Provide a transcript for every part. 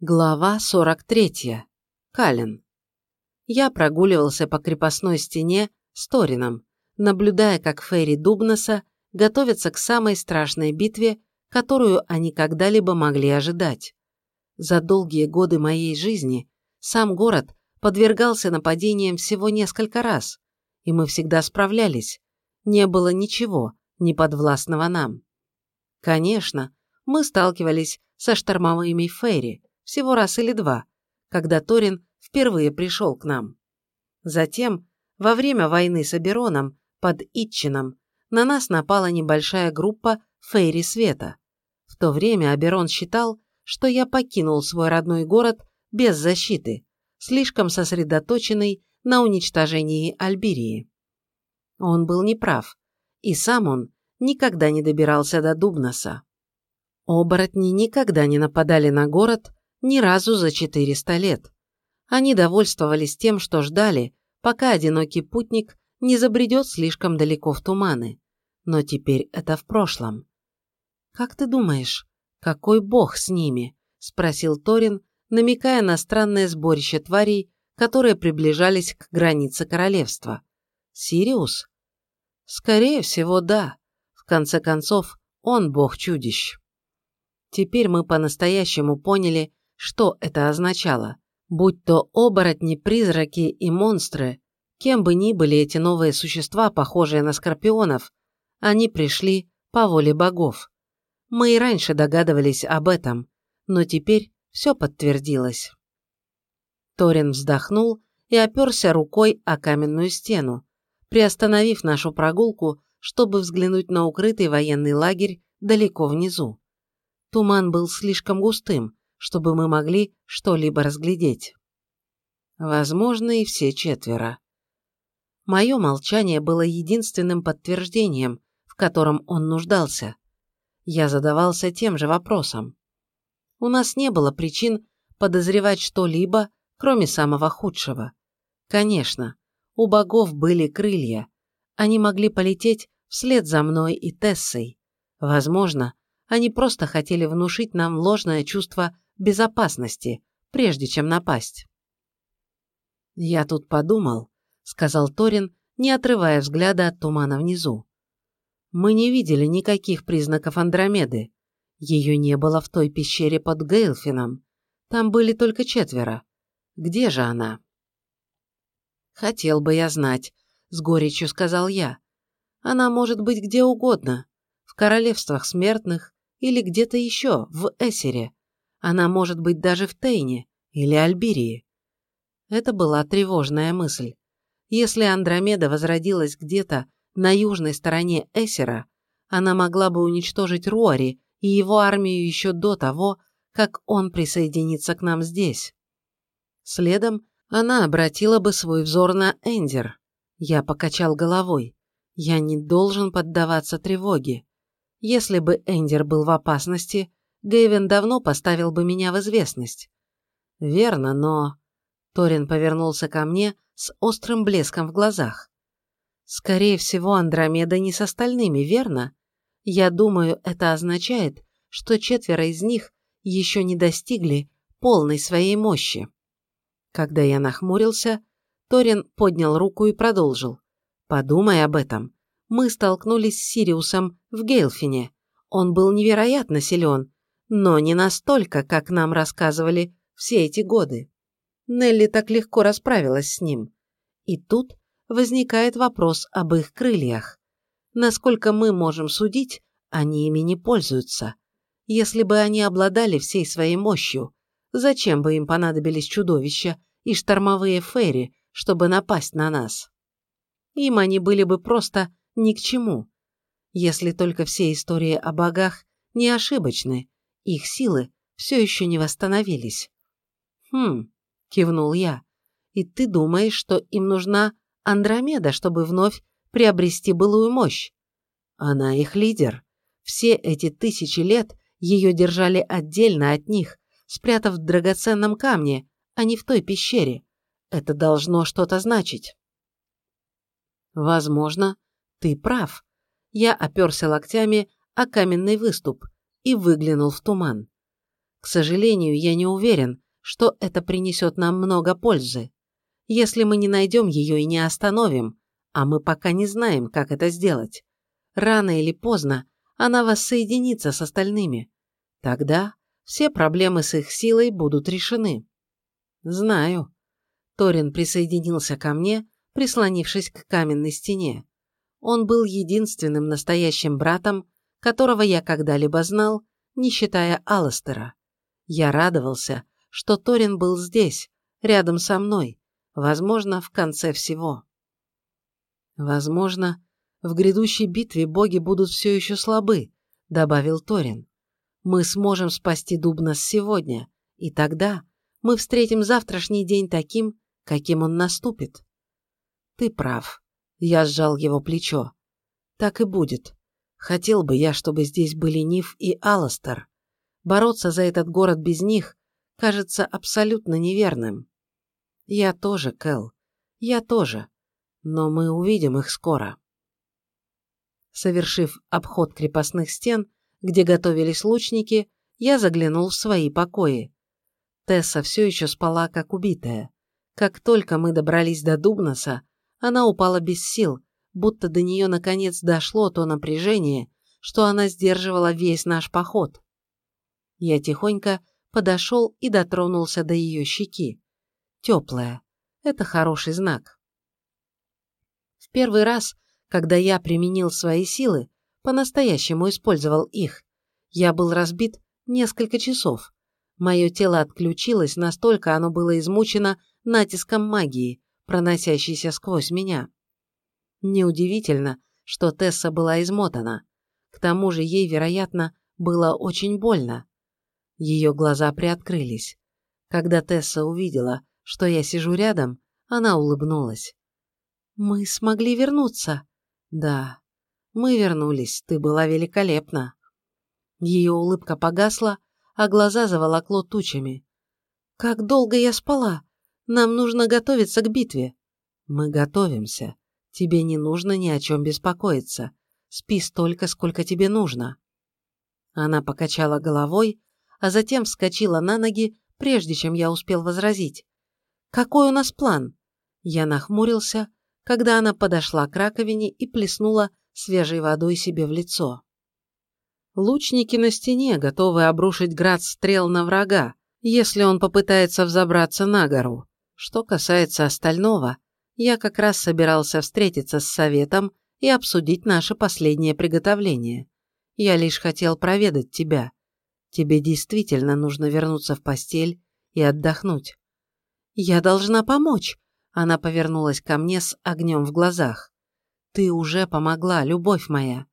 Глава 43. Калин. Я прогуливался по крепостной стене с Торином, наблюдая, как Ферри Дубнаса готовятся к самой страшной битве, которую они когда-либо могли ожидать. За долгие годы моей жизни сам город подвергался нападениям всего несколько раз, и мы всегда справлялись. Не было ничего, неподвластного нам. Конечно, мы сталкивались со штормовыми Ферри, всего раз или два, когда Торин впервые пришел к нам. Затем, во время войны с Абероном под Итчином, на нас напала небольшая группа Фейри Света. В то время Аберон считал, что я покинул свой родной город без защиты, слишком сосредоточенный на уничтожении Альбирии. Он был неправ, и сам он никогда не добирался до Дубноса. Оборотни никогда не нападали на город ни разу за 400 лет. Они довольствовались тем, что ждали, пока одинокий путник не забредет слишком далеко в туманы. Но теперь это в прошлом. «Как ты думаешь, какой бог с ними?» – спросил Торин, намекая на странное сборище тварей, которые приближались к границе королевства. «Сириус?» «Скорее всего, да. В конце концов, он бог чудищ». Теперь мы по-настоящему поняли, что это означало. Будь то оборотни, призраки и монстры, кем бы ни были эти новые существа, похожие на скорпионов, они пришли по воле богов. Мы и раньше догадывались об этом, но теперь все подтвердилось. Торин вздохнул и оперся рукой о каменную стену, приостановив нашу прогулку, чтобы взглянуть на укрытый военный лагерь далеко внизу. Туман был слишком густым, чтобы мы могли что-либо разглядеть. Возможно, и все четверо. Мое молчание было единственным подтверждением, в котором он нуждался. Я задавался тем же вопросом. У нас не было причин подозревать что-либо, кроме самого худшего. Конечно, у богов были крылья. Они могли полететь вслед за мной и Тессой. Возможно, они просто хотели внушить нам ложное чувство безопасности, прежде чем напасть. «Я тут подумал», — сказал Торин, не отрывая взгляда от тумана внизу. «Мы не видели никаких признаков Андромеды. Ее не было в той пещере под Гейлфином. Там были только четверо. Где же она?» «Хотел бы я знать», — с горечью сказал я. «Она может быть где угодно. В королевствах смертных или где-то еще, в Эсере. Она может быть даже в Тейне или Альбирии. Это была тревожная мысль. Если Андромеда возродилась где-то на южной стороне Эсера, она могла бы уничтожить Руари и его армию еще до того, как он присоединится к нам здесь. Следом она обратила бы свой взор на Эндер. Я покачал головой. Я не должен поддаваться тревоге. Если бы Эндер был в опасности, Гэйвен давно поставил бы меня в известность. Верно, но... Торин повернулся ко мне с острым блеском в глазах. Скорее всего, Андромеда не с остальными, верно? Я думаю, это означает, что четверо из них еще не достигли полной своей мощи. Когда я нахмурился, Торин поднял руку и продолжил. «Подумай об этом. Мы столкнулись с Сириусом в Гейлфине. Он был невероятно силен, но не настолько, как нам рассказывали все эти годы. Нелли так легко расправилась с ним. И тут возникает вопрос об их крыльях. Насколько мы можем судить, они ими не пользуются. Если бы они обладали всей своей мощью, зачем бы им понадобились чудовища и штормовые фейри, чтобы напасть на нас? Им они были бы просто ни к чему. Если только все истории о богах не ошибочны, их силы все еще не восстановились. «Хм», – кивнул я, – «и ты думаешь, что им нужна Андромеда, чтобы вновь приобрести былую мощь? Она их лидер. Все эти тысячи лет ее держали отдельно от них, спрятав в драгоценном камне, а не в той пещере. Это должно что-то значить». «Возможно, ты прав». Я оперся локтями о каменный выступ – и выглянул в туман. К сожалению, я не уверен, что это принесет нам много пользы. Если мы не найдем ее и не остановим, а мы пока не знаем, как это сделать, рано или поздно она воссоединится с остальными. Тогда все проблемы с их силой будут решены. Знаю. Торин присоединился ко мне, прислонившись к каменной стене. Он был единственным настоящим братом, которого я когда-либо знал, не считая Алластера. Я радовался, что Торин был здесь, рядом со мной, возможно, в конце всего. Возможно, в грядущей битве боги будут все еще слабы, добавил Торин. Мы сможем спасти Дубнас сегодня, и тогда мы встретим завтрашний день таким, каким он наступит. Ты прав. Я сжал его плечо. Так и будет. Хотел бы я, чтобы здесь были Ниф и Аластер. Бороться за этот город без них кажется абсолютно неверным. Я тоже, Кэл. Я тоже. Но мы увидим их скоро. Совершив обход крепостных стен, где готовились лучники, я заглянул в свои покои. Тесса все еще спала, как убитая. Как только мы добрались до Дубноса, она упала без сил, будто до нее наконец дошло то напряжение, что она сдерживала весь наш поход. Я тихонько подошел и дотронулся до ее щеки. Теплая. Это хороший знак. В первый раз, когда я применил свои силы, по-настоящему использовал их, я был разбит несколько часов. Мое тело отключилось, настолько оно было измучено натиском магии, проносящейся сквозь меня. Неудивительно, что Тесса была измотана. К тому же ей, вероятно, было очень больно. Ее глаза приоткрылись. Когда Тесса увидела, что я сижу рядом, она улыбнулась. «Мы смогли вернуться?» «Да, мы вернулись, ты была великолепна». Ее улыбка погасла, а глаза заволокло тучами. «Как долго я спала? Нам нужно готовиться к битве». «Мы готовимся. Тебе не нужно ни о чем беспокоиться. Спи столько, сколько тебе нужно». Она покачала головой, а затем вскочила на ноги, прежде чем я успел возразить. «Какой у нас план?» Я нахмурился, когда она подошла к раковине и плеснула свежей водой себе в лицо. Лучники на стене готовы обрушить град стрел на врага, если он попытается взобраться на гору. Что касается остального, я как раз собирался встретиться с советом и обсудить наше последнее приготовление. Я лишь хотел проведать тебя. Тебе действительно нужно вернуться в постель и отдохнуть. Я должна помочь. Она повернулась ко мне с огнем в глазах. Ты уже помогла, любовь моя.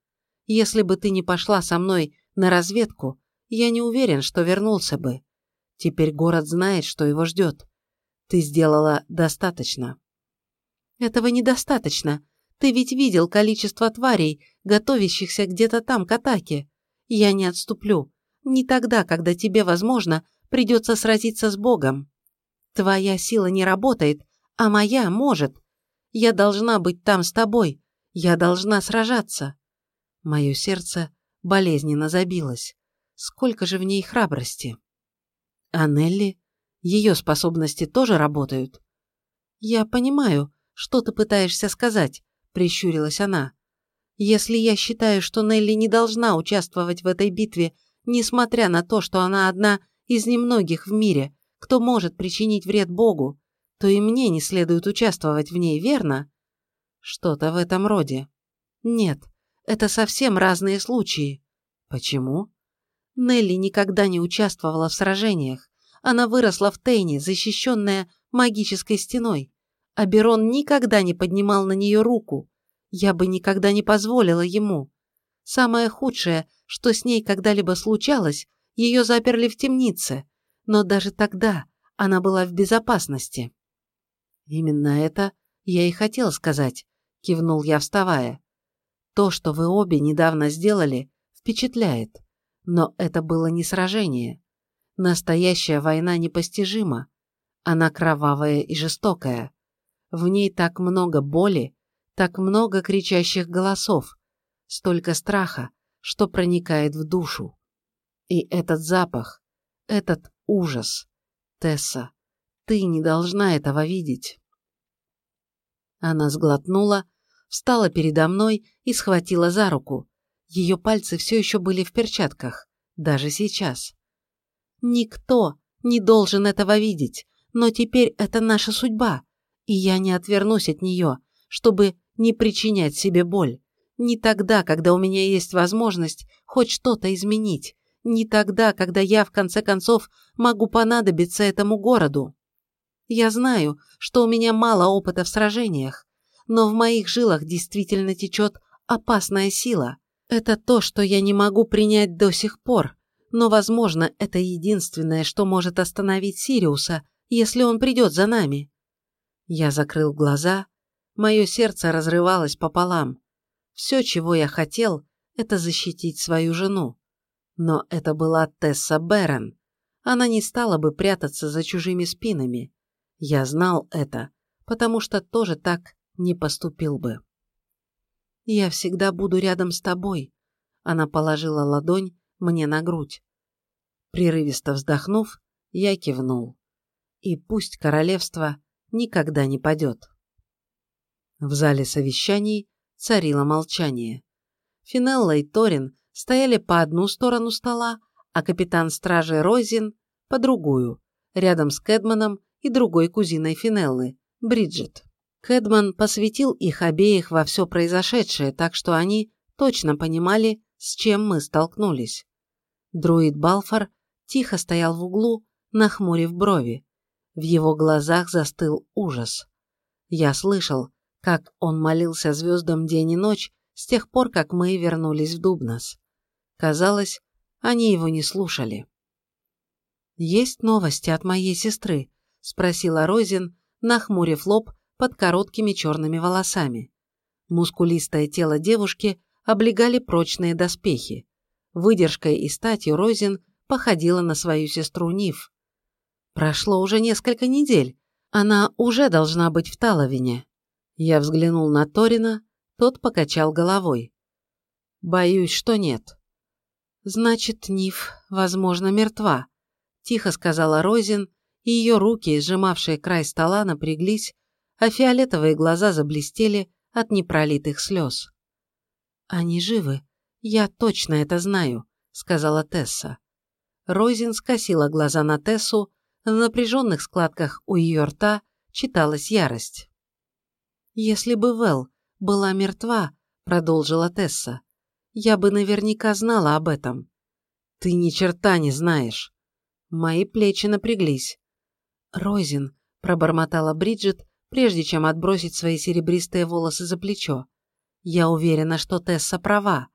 Если бы ты не пошла со мной на разведку, я не уверен, что вернулся бы. Теперь город знает, что его ждет. Ты сделала достаточно. Этого недостаточно. Ты ведь видел количество тварей, готовящихся где-то там к атаке. Я не отступлю. Не тогда, когда тебе, возможно, придется сразиться с Богом. Твоя сила не работает, а моя может. Я должна быть там с тобой. Я должна сражаться. Мое сердце болезненно забилось. Сколько же в ней храбрости. А Нелли? Ее способности тоже работают? Я понимаю, что ты пытаешься сказать, прищурилась она. Если я считаю, что Нелли не должна участвовать в этой битве, несмотря на то, что она одна из немногих в мире, кто может причинить вред Богу, то и мне не следует участвовать в ней, верно? Что-то в этом роде. Нет, это совсем разные случаи. Почему? Нелли никогда не участвовала в сражениях. Она выросла в Тейне, защищенная магической стеной. А Берон никогда не поднимал на нее руку. Я бы никогда не позволила ему. Самое худшее, что с ней когда-либо случалось, ее заперли в темнице. Но даже тогда она была в безопасности. Именно это я и хотел сказать, кивнул я, вставая. То, что вы обе недавно сделали, впечатляет. Но это было не сражение. Настоящая война непостижима. Она кровавая и жестокая. В ней так много боли, так много кричащих голосов, столько страха, что проникает в душу. И этот запах, Этот ужас. Тесса, ты не должна этого видеть. Она сглотнула, встала передо мной и схватила за руку. Ее пальцы все еще были в перчатках, даже сейчас. Никто не должен этого видеть, но теперь это наша судьба, и я не отвернусь от нее, чтобы не причинять себе боль. Не тогда, когда у меня есть возможность хоть что-то изменить. Не тогда, когда я, в конце концов, могу понадобиться этому городу. Я знаю, что у меня мало опыта в сражениях, но в моих жилах действительно течет опасная сила. Это то, что я не могу принять до сих пор, но, возможно, это единственное, что может остановить Сириуса, если он придет за нами. Я закрыл глаза, мое сердце разрывалось пополам. Все, чего я хотел, это защитить свою жену. Но это была Тесса Берен. Она не стала бы прятаться за чужими спинами. Я знал это, потому что тоже так не поступил бы. «Я всегда буду рядом с тобой», — она положила ладонь мне на грудь. Прерывисто вздохнув, я кивнул. И пусть королевство никогда не падет. В зале совещаний царило молчание. Финелла и Торин стояли по одну сторону стола, а капитан стражи Розин – по другую, рядом с Кэдманом и другой кузиной Финеллы, Бриджит. Кэдман посвятил их обеих во все произошедшее, так что они точно понимали, с чем мы столкнулись. Друид Балфор тихо стоял в углу, нахмурив брови. В его глазах застыл ужас. Я слышал, как он молился звездам день и ночь с тех пор, как мы вернулись в Дубнос. Казалось, они его не слушали. «Есть новости от моей сестры?» – спросила Розин, нахмурив лоб под короткими черными волосами. Мускулистое тело девушки облегали прочные доспехи. Выдержкой и статью Розин походила на свою сестру Ниф. Прошло уже несколько недель. Она уже должна быть в Таловине. Я взглянул на Торина, тот покачал головой. «Боюсь, что нет». «Значит, Ниф, возможно, мертва», – тихо сказала Розин, и ее руки, сжимавшие край стола, напряглись, а фиолетовые глаза заблестели от непролитых слез. «Они живы, я точно это знаю», – сказала Тесса. Розин скосила глаза на Тессу, на напряженных складках у ее рта читалась ярость. «Если бы Вэл была мертва», — продолжила Тесса, — «я бы наверняка знала об этом». «Ты ни черта не знаешь». Мои плечи напряглись. «Розин», — пробормотала Бриджит, прежде чем отбросить свои серебристые волосы за плечо. «Я уверена, что Тесса права.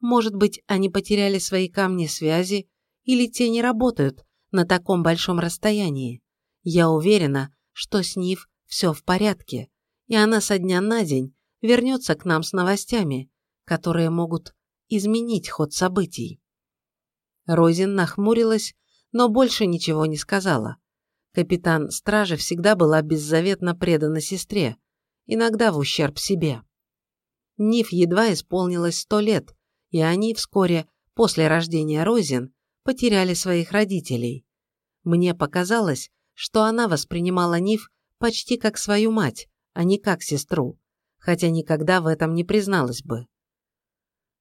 Может быть, они потеряли свои камни связи, или те не работают на таком большом расстоянии. Я уверена, что с Нив все в порядке и она со дня на день вернется к нам с новостями, которые могут изменить ход событий. Розин нахмурилась, но больше ничего не сказала. Капитан стражи всегда была беззаветно предана сестре, иногда в ущерб себе. Ниф едва исполнилось сто лет, и они вскоре после рождения Розин потеряли своих родителей. Мне показалось, что она воспринимала Ниф почти как свою мать, а не как сестру, хотя никогда в этом не призналась бы.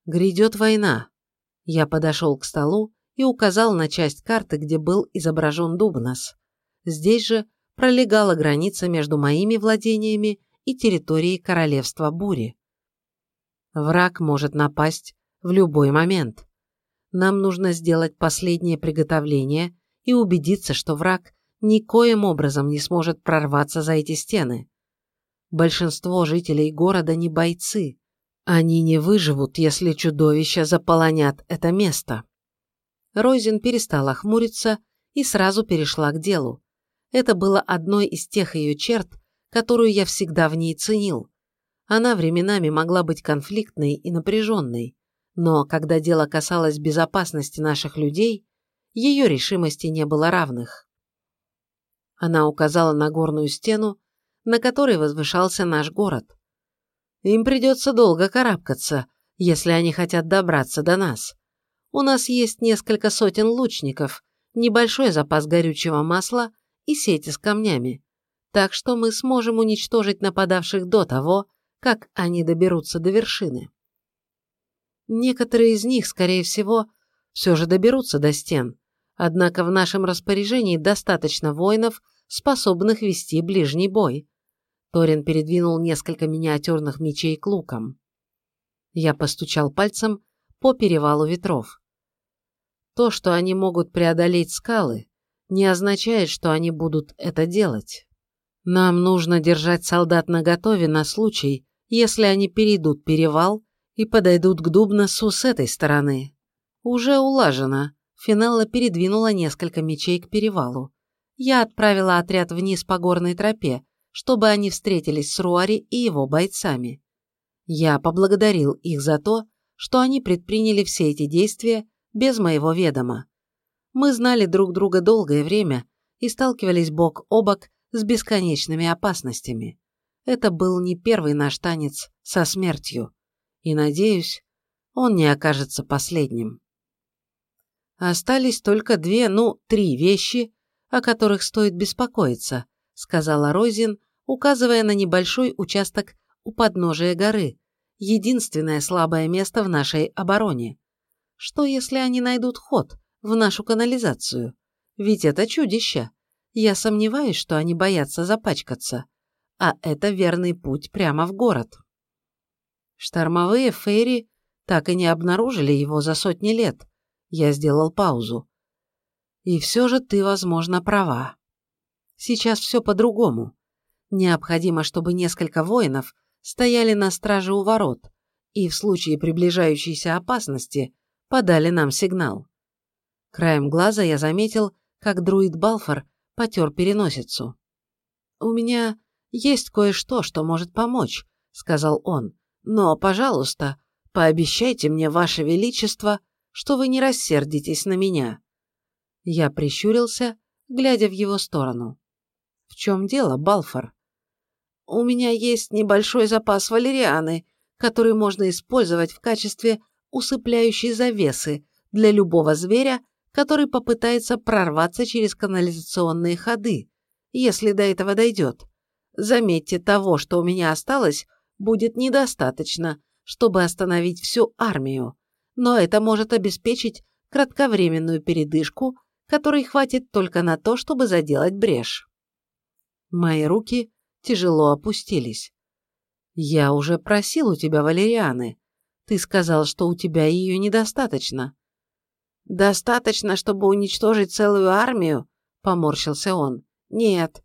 Грядет война. Я подошел к столу и указал на часть карты, где был изображен Дубнос. Здесь же пролегала граница между моими владениями и территорией королевства Бури. Враг может напасть в любой момент. Нам нужно сделать последнее приготовление и убедиться, что враг никоим образом не сможет прорваться за эти стены. Большинство жителей города не бойцы. Они не выживут, если чудовища заполонят это место. Ройзен перестала хмуриться и сразу перешла к делу. Это было одной из тех ее черт, которую я всегда в ней ценил. Она временами могла быть конфликтной и напряженной, но когда дело касалось безопасности наших людей, ее решимости не было равных. Она указала на горную стену, на которой возвышался наш город. Им придется долго карабкаться, если они хотят добраться до нас. У нас есть несколько сотен лучников, небольшой запас горючего масла и сети с камнями, так что мы сможем уничтожить нападавших до того, как они доберутся до вершины. Некоторые из них, скорее всего, все же доберутся до стен, однако в нашем распоряжении достаточно воинов, способных вести ближний бой. Торин передвинул несколько миниатюрных мечей к лукам. Я постучал пальцем по перевалу ветров. То, что они могут преодолеть скалы, не означает, что они будут это делать. Нам нужно держать солдат наготове на случай, если они перейдут перевал и подойдут к Дубносу с этой стороны. Уже улажено. Финелла передвинула несколько мечей к перевалу. Я отправила отряд вниз по горной тропе, чтобы они встретились с Руари и его бойцами. Я поблагодарил их за то, что они предприняли все эти действия без моего ведома. Мы знали друг друга долгое время и сталкивались бок о бок с бесконечными опасностями. Это был не первый наш танец со смертью, и, надеюсь, он не окажется последним. Остались только две, ну, три вещи, о которых стоит беспокоиться, сказала Розин, указывая на небольшой участок у подножия горы, единственное слабое место в нашей обороне. Что, если они найдут ход в нашу канализацию? Ведь это чудище. Я сомневаюсь, что они боятся запачкаться. А это верный путь прямо в город. Штормовые фейри так и не обнаружили его за сотни лет. Я сделал паузу. И все же ты, возможно, права. Сейчас все по-другому. Необходимо, чтобы несколько воинов стояли на страже у ворот и в случае приближающейся опасности подали нам сигнал. Краем глаза я заметил, как друид Балфор потер переносицу. «У меня есть кое-что, что может помочь», — сказал он. «Но, пожалуйста, пообещайте мне, Ваше Величество, что вы не рассердитесь на меня». Я прищурился, глядя в его сторону. «В чем дело, Балфор?» «У меня есть небольшой запас валерианы, который можно использовать в качестве усыпляющей завесы для любого зверя, который попытается прорваться через канализационные ходы, если до этого дойдет. Заметьте, того, что у меня осталось, будет недостаточно, чтобы остановить всю армию, но это может обеспечить кратковременную передышку, которой хватит только на то, чтобы заделать брешь. Мои руки тяжело опустились. «Я уже просил у тебя валерианы. Ты сказал, что у тебя ее недостаточно. «Достаточно, чтобы уничтожить целую армию?» – поморщился он. «Нет.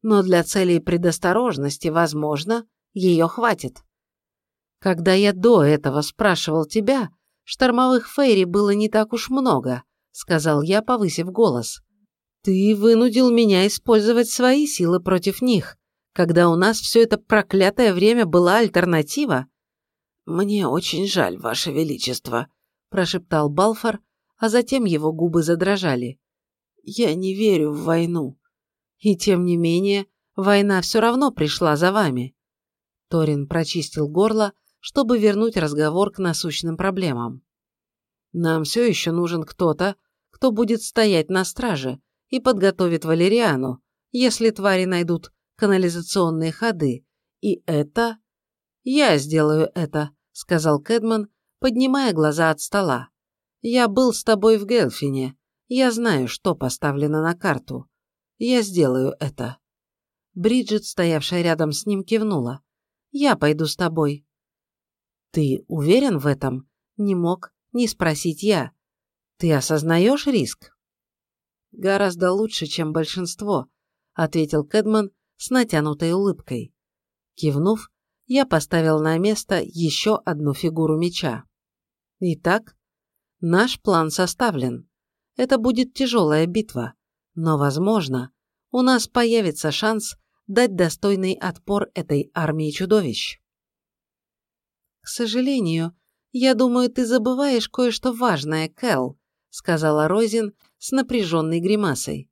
Но для целей предосторожности, возможно, ее хватит». «Когда я до этого спрашивал тебя, штормовых фейри было не так уж много», – сказал я, повысив голос. «Ты вынудил меня использовать свои силы против них, когда у нас все это проклятое время была альтернатива». «Мне очень жаль, Ваше Величество», – прошептал Балфор, а затем его губы задрожали. «Я не верю в войну. И тем не менее, война все равно пришла за вами». Торин прочистил горло, чтобы вернуть разговор к насущным проблемам. «Нам все еще нужен кто-то, кто будет стоять на страже и подготовит Валериану, если твари найдут канализационные ходы. И это...» «Я сделаю это», — сказал Кэдман, поднимая глаза от стола. Я был с тобой в Гелфине. Я знаю, что поставлено на карту. Я сделаю это». Бриджит, стоявшая рядом с ним, кивнула. «Я пойду с тобой». «Ты уверен в этом?» Не мог не спросить я. «Ты осознаешь риск?» «Гораздо лучше, чем большинство», — ответил Кэдман с натянутой улыбкой. Кивнув, я поставил на место еще одну фигуру меча. «Итак, Наш план составлен. Это будет тяжелая битва, но, возможно, у нас появится шанс дать достойный отпор этой армии чудовищ. К сожалению, я думаю, ты забываешь кое-что важное, Кэл, сказала Розин с напряженной гримасой.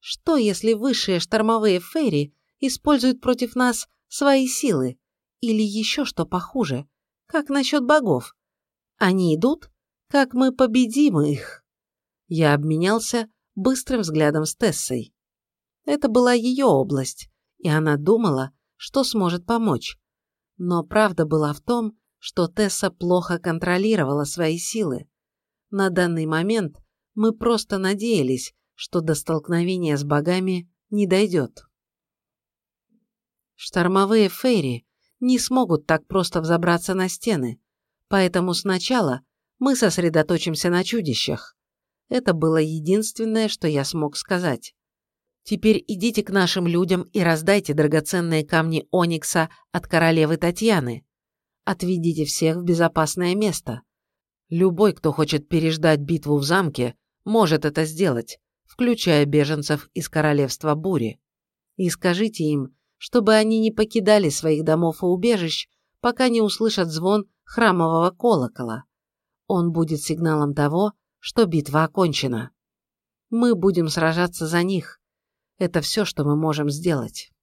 Что, если высшие штормовые фейри используют против нас свои силы? Или еще что похуже? Как насчет богов? Они идут как мы победим их?» Я обменялся быстрым взглядом с Тессой. Это была ее область, и она думала, что сможет помочь. Но правда была в том, что Тесса плохо контролировала свои силы. На данный момент мы просто надеялись, что до столкновения с богами не дойдет. Штормовые фейри не смогут так просто взобраться на стены, поэтому сначала мы сосредоточимся на чудищах. Это было единственное, что я смог сказать. Теперь идите к нашим людям и раздайте драгоценные камни Оникса от королевы Татьяны. Отведите всех в безопасное место. Любой, кто хочет переждать битву в замке, может это сделать, включая беженцев из королевства Бури. И скажите им, чтобы они не покидали своих домов и убежищ, пока не услышат звон храмового колокола. Он будет сигналом того, что битва окончена. Мы будем сражаться за них. Это все, что мы можем сделать.